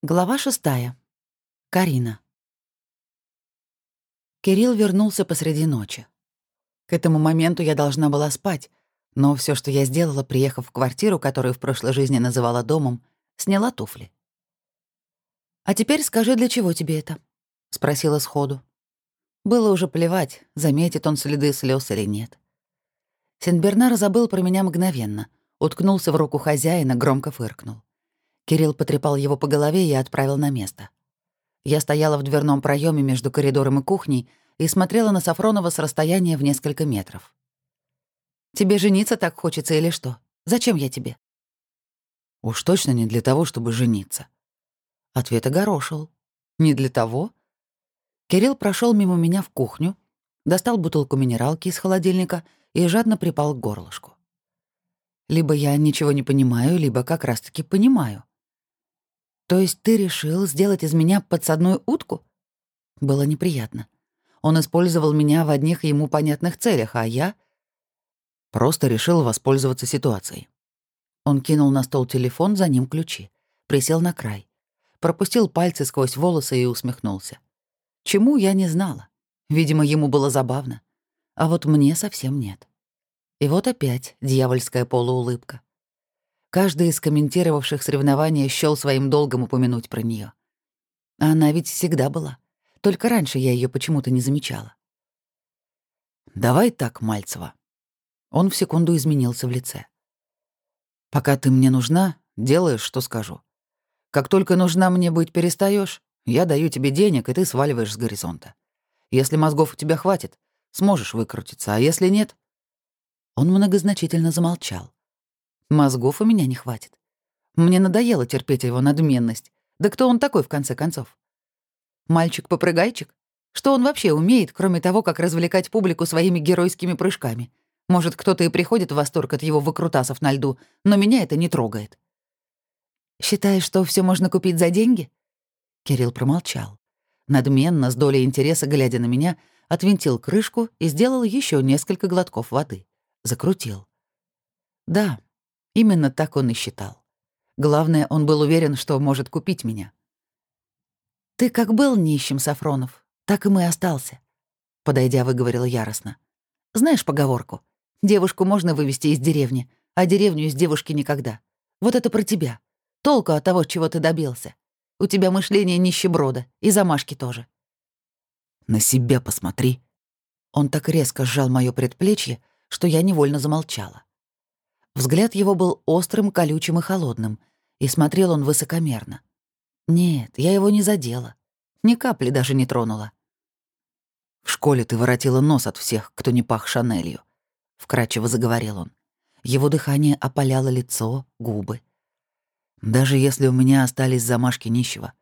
Глава шестая. Карина. Кирилл вернулся посреди ночи. К этому моменту я должна была спать, но все, что я сделала, приехав в квартиру, которую в прошлой жизни называла домом, сняла туфли. «А теперь скажи, для чего тебе это?» — спросила сходу. Было уже плевать, заметит он следы слез или нет. Сенбернар забыл про меня мгновенно, уткнулся в руку хозяина, громко фыркнул. Кирилл потрепал его по голове и отправил на место. Я стояла в дверном проеме между коридором и кухней и смотрела на Сафронова с расстояния в несколько метров. «Тебе жениться так хочется или что? Зачем я тебе?» «Уж точно не для того, чтобы жениться». Ответ огорошил. «Не для того?» Кирилл прошел мимо меня в кухню, достал бутылку минералки из холодильника и жадно припал к горлышку. Либо я ничего не понимаю, либо как раз-таки понимаю. «То есть ты решил сделать из меня подсадную утку?» Было неприятно. Он использовал меня в одних ему понятных целях, а я... Просто решил воспользоваться ситуацией. Он кинул на стол телефон, за ним ключи. Присел на край. Пропустил пальцы сквозь волосы и усмехнулся. Чему я не знала. Видимо, ему было забавно. А вот мне совсем нет. И вот опять дьявольская полуулыбка. Каждый из комментировавших соревнования счёл своим долгом упомянуть про нее. А она ведь всегда была. Только раньше я ее почему-то не замечала. «Давай так, Мальцева». Он в секунду изменился в лице. «Пока ты мне нужна, делаешь, что скажу. Как только нужна мне быть перестаешь, я даю тебе денег, и ты сваливаешь с горизонта. Если мозгов у тебя хватит, сможешь выкрутиться, а если нет...» Он многозначительно замолчал. Мозгов у меня не хватит. Мне надоело терпеть его надменность. Да кто он такой, в конце концов? Мальчик-попрыгайчик? Что он вообще умеет, кроме того, как развлекать публику своими геройскими прыжками? Может, кто-то и приходит в восторг от его выкрутасов на льду, но меня это не трогает. «Считаешь, что все можно купить за деньги?» Кирилл промолчал. Надменно, с долей интереса, глядя на меня, отвинтил крышку и сделал еще несколько глотков воды. Закрутил. Да, Именно так он и считал. Главное, он был уверен, что может купить меня. «Ты как был нищим, Сафронов, так и мы остался», — подойдя, выговорила яростно. «Знаешь поговорку? Девушку можно вывести из деревни, а деревню из девушки никогда. Вот это про тебя. Толку от того, чего ты добился. У тебя мышление нищеброда, и замашки тоже». «На себя посмотри». Он так резко сжал моё предплечье, что я невольно замолчала. Взгляд его был острым, колючим и холодным, и смотрел он высокомерно. Нет, я его не задела. Ни капли даже не тронула. «В школе ты воротила нос от всех, кто не пах Шанелью», — вкрадчиво заговорил он. Его дыхание опаляло лицо, губы. «Даже если у меня остались замашки нищего,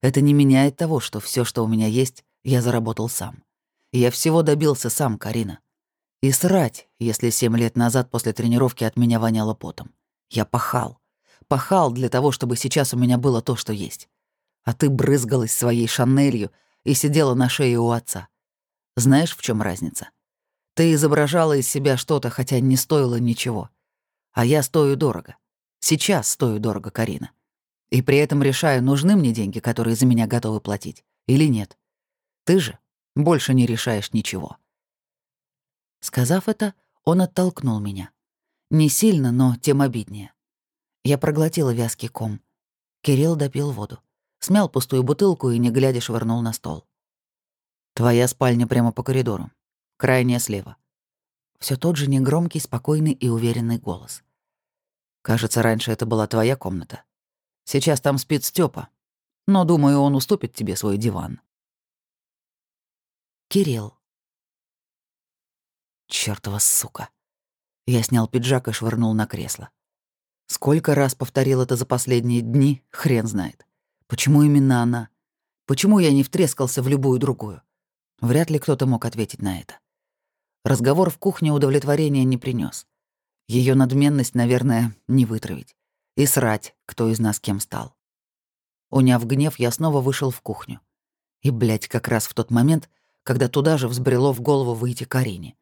это не меняет того, что все, что у меня есть, я заработал сам. Я всего добился сам, Карина. И срать, если семь лет назад после тренировки от меня воняло потом. Я пахал. Пахал для того, чтобы сейчас у меня было то, что есть. А ты брызгалась своей шанелью и сидела на шее у отца. Знаешь, в чем разница? Ты изображала из себя что-то, хотя не стоило ничего. А я стою дорого. Сейчас стою дорого, Карина. И при этом решаю, нужны мне деньги, которые за меня готовы платить, или нет. Ты же больше не решаешь ничего. Сказав это, он оттолкнул меня. Не сильно, но тем обиднее. Я проглотила вязкий ком. Кирилл допил воду. Смял пустую бутылку и, не глядя, швырнул на стол. «Твоя спальня прямо по коридору. Крайняя слева». Все тот же негромкий, спокойный и уверенный голос. «Кажется, раньше это была твоя комната. Сейчас там спит Степа, но, думаю, он уступит тебе свой диван». Кирилл. Чёртова сука. Я снял пиджак и швырнул на кресло. Сколько раз повторил это за последние дни, хрен знает. Почему именно она? Почему я не втрескался в любую другую? Вряд ли кто-то мог ответить на это. Разговор в кухне удовлетворения не принес. Ее надменность, наверное, не вытравить. И срать, кто из нас кем стал. Уняв гнев, я снова вышел в кухню. И, блядь, как раз в тот момент, когда туда же взбрело в голову выйти Карине.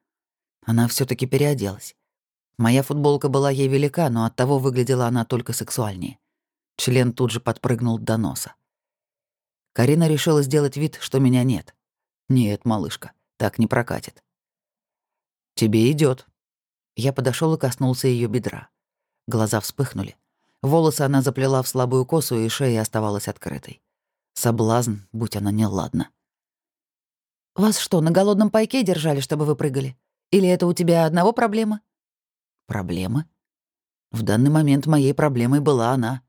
Она все таки переоделась. Моя футболка была ей велика, но оттого выглядела она только сексуальнее. Член тут же подпрыгнул до носа. Карина решила сделать вид, что меня нет. Нет, малышка, так не прокатит. Тебе идет. Я подошел и коснулся ее бедра. Глаза вспыхнули. Волосы она заплела в слабую косу, и шея оставалась открытой. Соблазн, будь она неладна. «Вас что, на голодном пайке держали, чтобы вы прыгали? Или это у тебя одного проблема?» «Проблемы?» В данный момент моей проблемой была она.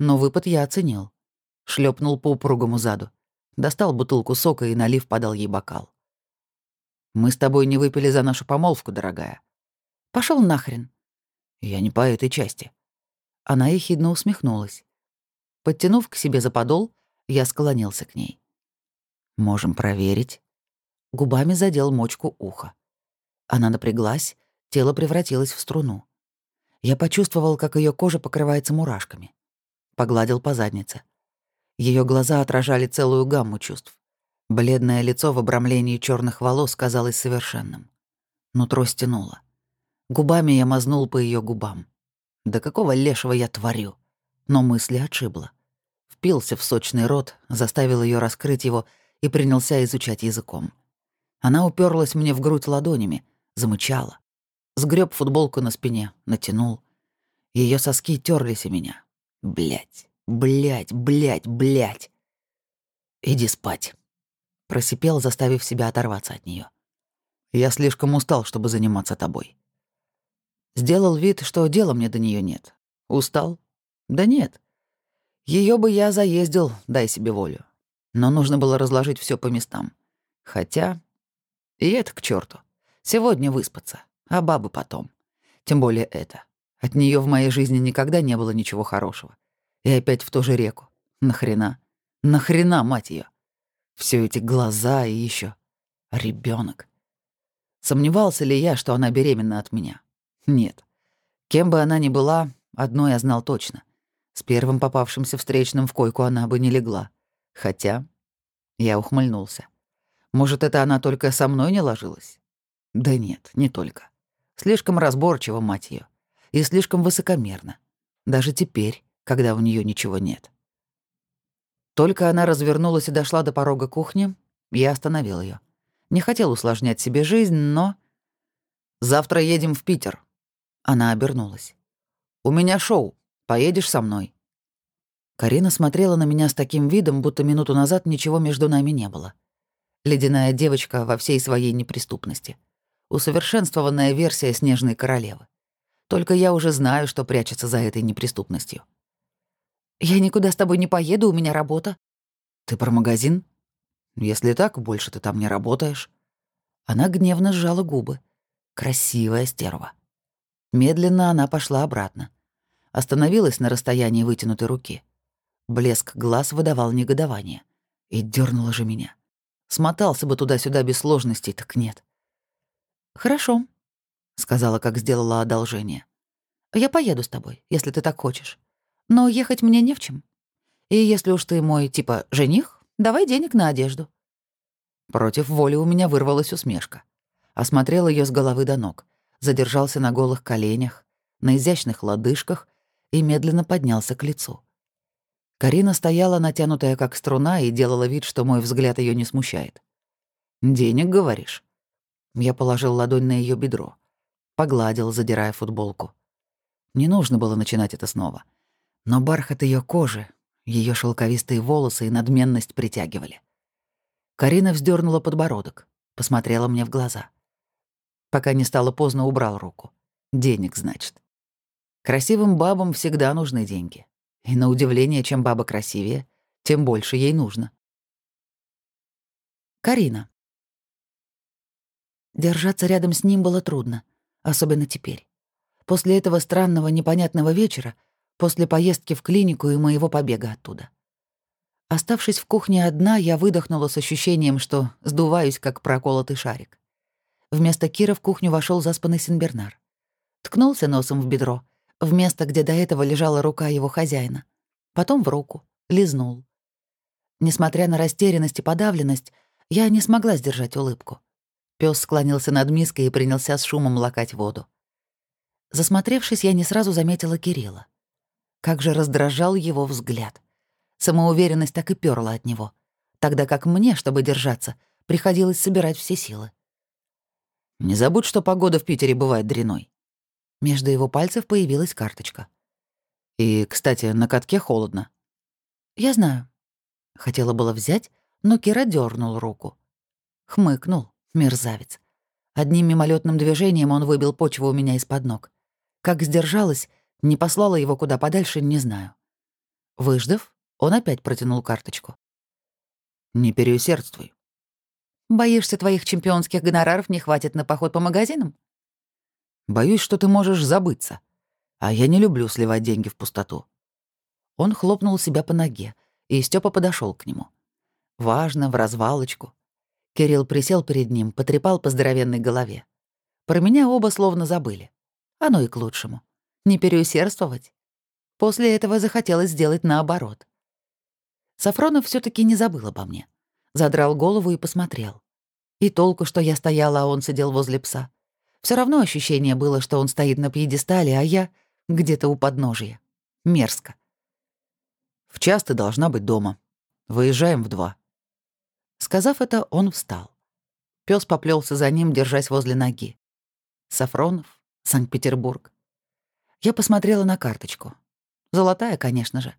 Но выпад я оценил. Шлепнул по упругому заду. Достал бутылку сока и, налив, подал ей бокал. «Мы с тобой не выпили за нашу помолвку, дорогая». Пошел нахрен». «Я не по этой части». Она ехидно усмехнулась. Подтянув к себе за подол, я склонился к ней. «Можем проверить». Губами задел мочку уха. Она напряглась, тело превратилось в струну. Я почувствовал, как ее кожа покрывается мурашками. Погладил по заднице. Ее глаза отражали целую гамму чувств. Бледное лицо в обрамлении черных волос казалось совершенным. Нутро стянуло. Губами я мазнул по ее губам. Да какого лешего я творю? Но мысли отшибла. Впился в сочный рот, заставил ее раскрыть его и принялся изучать языком. Она уперлась мне в грудь ладонями, замычала. Сгреб футболку на спине, натянул. Ее соски терлись о меня. Блять, блять, блять, блять. Иди спать. Просипел, заставив себя оторваться от нее. Я слишком устал, чтобы заниматься тобой. Сделал вид, что дела мне до нее нет. Устал? Да нет. Ее бы я заездил, дай себе волю. Но нужно было разложить все по местам. Хотя и это к черту. Сегодня выспаться, а бабы потом. Тем более это. От нее в моей жизни никогда не было ничего хорошего. И опять в ту же реку. Нахрена? Нахрена, мать ее? Все эти глаза и еще ребенок. Сомневался ли я, что она беременна от меня? Нет. Кем бы она ни была, одно я знал точно. С первым попавшимся встречным в койку она бы не легла. Хотя я ухмыльнулся. Может, это она только со мной не ложилась? Да нет, не только. Слишком разборчиво, мать ее, И слишком высокомерно. Даже теперь, когда у нее ничего нет. Только она развернулась и дошла до порога кухни, я остановил ее. Не хотел усложнять себе жизнь, но... «Завтра едем в Питер». Она обернулась. «У меня шоу. Поедешь со мной?» Карина смотрела на меня с таким видом, будто минуту назад ничего между нами не было. Ледяная девочка во всей своей неприступности. Усовершенствованная версия снежной королевы. Только я уже знаю, что прячется за этой неприступностью. «Я никуда с тобой не поеду, у меня работа». «Ты про магазин?» «Если так, больше ты там не работаешь». Она гневно сжала губы. Красивая стерва. Медленно она пошла обратно. Остановилась на расстоянии вытянутой руки. Блеск глаз выдавал негодование. И дернула же меня. Смотался бы туда-сюда без сложностей, так нет. «Хорошо», — сказала, как сделала одолжение. «Я поеду с тобой, если ты так хочешь. Но ехать мне не в чем. И если уж ты мой, типа, жених, давай денег на одежду». Против воли у меня вырвалась усмешка. Осмотрел ее с головы до ног, задержался на голых коленях, на изящных лодыжках и медленно поднялся к лицу. Карина стояла, натянутая как струна, и делала вид, что мой взгляд ее не смущает. «Денег, говоришь?» Я положил ладонь на ее бедро. Погладил, задирая футболку. Не нужно было начинать это снова. Но бархат ее кожи, ее шелковистые волосы и надменность притягивали. Карина вздернула подбородок, посмотрела мне в глаза. Пока не стало поздно, убрал руку. Денег, значит. Красивым бабам всегда нужны деньги. И на удивление, чем баба красивее, тем больше ей нужно. Карина. Держаться рядом с ним было трудно, особенно теперь. После этого странного непонятного вечера, после поездки в клинику и моего побега оттуда. Оставшись в кухне одна, я выдохнула с ощущением, что сдуваюсь, как проколотый шарик. Вместо Кира в кухню вошел заспанный Синбернар. Ткнулся носом в бедро — в место, где до этого лежала рука его хозяина. Потом в руку, лизнул. Несмотря на растерянность и подавленность, я не смогла сдержать улыбку. Пёс склонился над миской и принялся с шумом лакать воду. Засмотревшись, я не сразу заметила Кирилла. Как же раздражал его взгляд. Самоуверенность так и пёрла от него. тогда как мне, чтобы держаться, приходилось собирать все силы. «Не забудь, что погода в Питере бывает дряной». Между его пальцев появилась карточка. «И, кстати, на катке холодно». «Я знаю». Хотела было взять, но Кира дернул руку. Хмыкнул, мерзавец. Одним мимолетным движением он выбил почву у меня из-под ног. Как сдержалась, не послала его куда подальше, не знаю. Выждав, он опять протянул карточку. «Не переусердствуй». «Боишься, твоих чемпионских гонораров не хватит на поход по магазинам?» «Боюсь, что ты можешь забыться. А я не люблю сливать деньги в пустоту». Он хлопнул себя по ноге, и Степа подошел к нему. Важно, в развалочку. Кирилл присел перед ним, потрепал по здоровенной голове. Про меня оба словно забыли. Оно и к лучшему. Не переусердствовать. После этого захотелось сделать наоборот. Сафронов все таки не забыл обо мне. Задрал голову и посмотрел. И толку, что я стояла, а он сидел возле пса. Все равно ощущение было, что он стоит на пьедестале, а я где-то у подножия. Мерзко. «В час ты должна быть дома. Выезжаем в два». Сказав это, он встал. Пес поплелся за ним, держась возле ноги. Сафронов, Санкт-Петербург. Я посмотрела на карточку. Золотая, конечно же.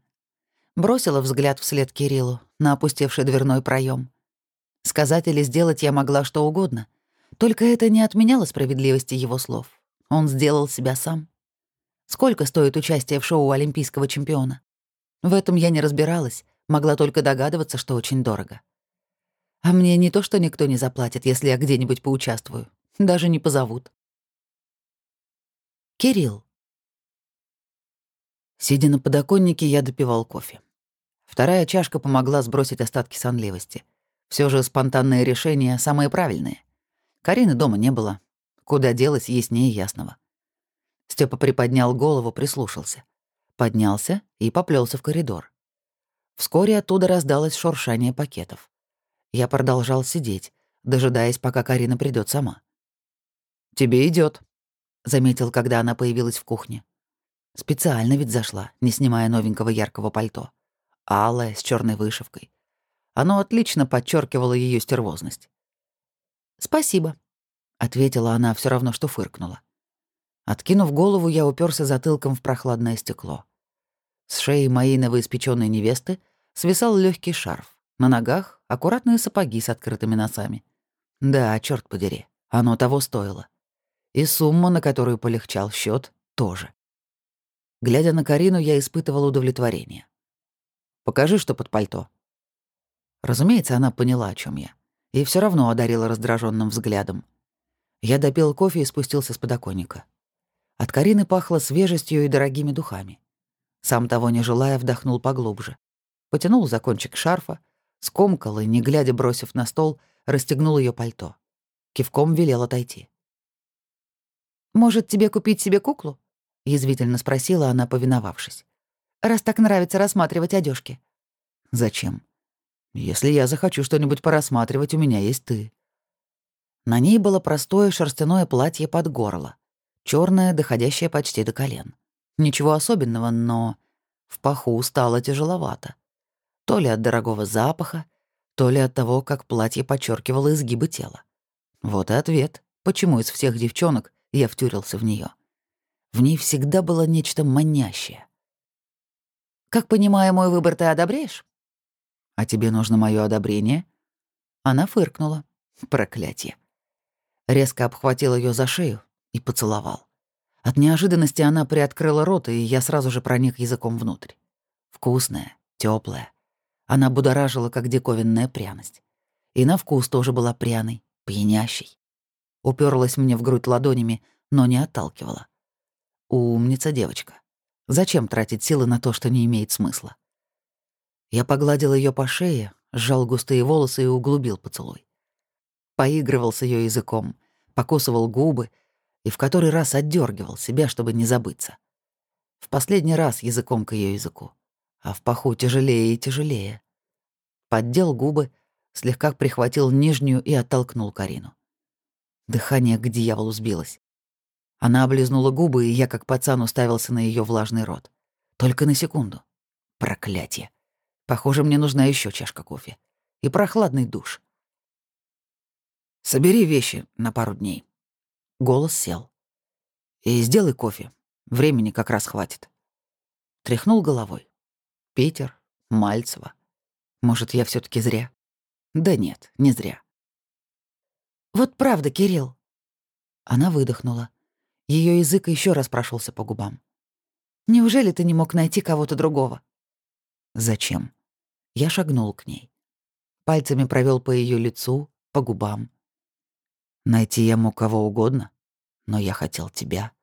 Бросила взгляд вслед Кириллу на опустевший дверной проем. Сказать или сделать я могла что угодно. Только это не отменяло справедливости его слов. Он сделал себя сам. Сколько стоит участие в шоу олимпийского чемпиона? В этом я не разбиралась, могла только догадываться, что очень дорого. А мне не то, что никто не заплатит, если я где-нибудь поучаствую. Даже не позовут. Кирилл. Сидя на подоконнике, я допивал кофе. Вторая чашка помогла сбросить остатки сонливости. Все же спонтанные решения самые правильные. Карины дома не было. Куда делась, яснее ясного. Степа приподнял голову, прислушался. Поднялся и поплелся в коридор. Вскоре оттуда раздалось шуршание пакетов. Я продолжал сидеть, дожидаясь, пока Карина придет сама. «Тебе идет, заметил, когда она появилась в кухне. Специально ведь зашла, не снимая новенького яркого пальто. Алое, с черной вышивкой. Оно отлично подчеркивало ее стервозность. «Спасибо», — ответила она, все равно что фыркнула. Откинув голову, я уперся затылком в прохладное стекло. С шеи моей новоиспеченной невесты свисал легкий шарф. На ногах — аккуратные сапоги с открытыми носами. Да, черт подери, оно того стоило. И сумма, на которую полегчал счет, тоже. Глядя на Карину, я испытывал удовлетворение. «Покажи, что под пальто». Разумеется, она поняла, о чем я. И все равно одарила раздраженным взглядом. Я допил кофе и спустился с подоконника. От Карины пахло свежестью и дорогими духами. Сам того не желая, вдохнул поглубже. Потянул за кончик шарфа, скомкал и, не глядя бросив на стол, расстегнул ее пальто. Кивком велел отойти. «Может, тебе купить себе куклу?» — язвительно спросила она, повиновавшись. «Раз так нравится рассматривать одежки. «Зачем? Если я захочу что-нибудь порассматривать, у меня есть ты». На ней было простое шерстяное платье под горло, черное, доходящее почти до колен. Ничего особенного, но в паху стало тяжеловато. То ли от дорогого запаха, то ли от того, как платье подчеркивало изгибы тела. Вот и ответ, почему из всех девчонок я втюрился в нее. В ней всегда было нечто манящее. «Как понимаю, мой выбор ты одобряешь?» «А тебе нужно мое одобрение?» Она фыркнула. Проклятие. Резко обхватил ее за шею и поцеловал. От неожиданности она приоткрыла рот, и я сразу же проник языком внутрь. Вкусная, теплая. Она будоражила, как диковинная пряность. И на вкус тоже была пряной, пьянящей уперлась мне в грудь ладонями, но не отталкивала. Умница девочка. Зачем тратить силы на то, что не имеет смысла? Я погладил ее по шее, сжал густые волосы и углубил поцелуй. Поигрывал с ее языком, покусывал губы и в который раз отдергивал себя, чтобы не забыться. В последний раз языком к ее языку, а в паху тяжелее и тяжелее. Поддел губы, слегка прихватил нижнюю и оттолкнул Карину. Дыхание к дьяволу сбилось. Она облизнула губы, и я, как пацан, уставился на ее влажный рот. Только на секунду. Проклятие. Похоже, мне нужна еще чашка кофе. и прохладный душ. Собери вещи на пару дней. Голос сел. И сделай кофе. Времени как раз хватит. Тряхнул головой. Питер, Мальцева. Может, я все таки зря? Да нет, не зря. Вот правда, Кирилл. Она выдохнула. Ее язык еще раз прошелся по губам. Неужели ты не мог найти кого-то другого? Зачем? Я шагнул к ней. Пальцами провел по ее лицу, по губам. Найти я мог кого угодно, но я хотел тебя.